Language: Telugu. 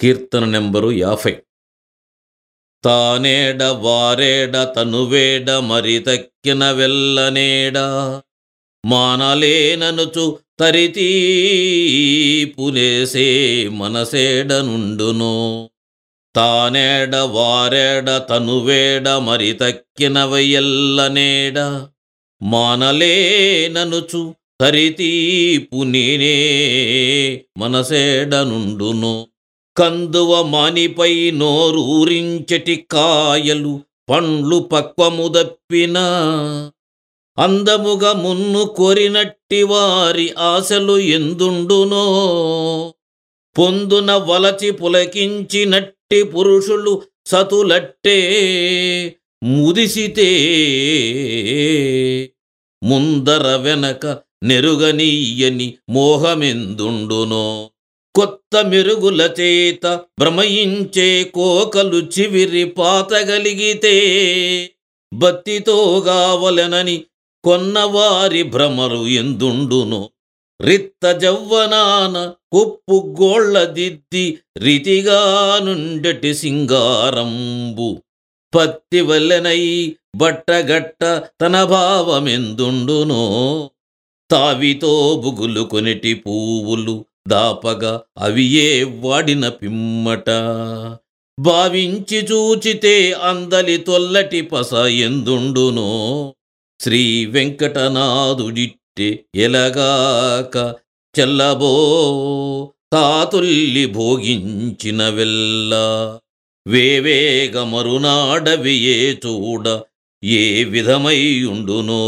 కీర్తన నెంబరు యాభై. తానేడ వారేడ తనువేడ మరి తక్కిన వెళ్ళనేడ మానలేననుచు తరితీపులేసే మనసేడ నుండును తానేడ వారేడ తనువేడ మరి తక్కినవయల్లనేడ మానలేననుచు తరితీపు నేనే మనసేడ నుండును కందువ మానిపై నోరూరించటి కాయలు పండ్లు పక్వముదప్పిన అందముగా మున్ను కొరినట్టి వారి ఆశలు ఎందుండునో. పొందున వలచి పులకించినట్టి పురుషులు సతులట్టే. ముదిసితే ముందర వెనక నెరుగనీయని మోహమెందుండునో. కొత్త మెరుగుల చేత భ్రమయించే కోకలు చివిరి పాతగలిగితే బత్తితో గావలెనని కొన్నవారి భ్రమరు ఎందుండును? రిత్త జవ్వనాన కుప్పు గోళ్ళ దిద్ది నుండటి సింగారంబు. పత్తి వల్లెనై బట్టగట్ట తన భావమెందుండునో? తావితో బుగులు కొనిటి పువ్వులు దాపగా అవి ఏ వాడిన పిమ్మట. భావించి చూచితే అందలి తొల్లటి పస ఎందుండునో. శ్రీ వెంకటనాథుడిట్టె ఎలగాక చెల్లబో. తాతుల్లి భోగించిన వెల్ల. వేవేగ మరునాడవి ఏ చూడ ఏ విధమై ఉండునో.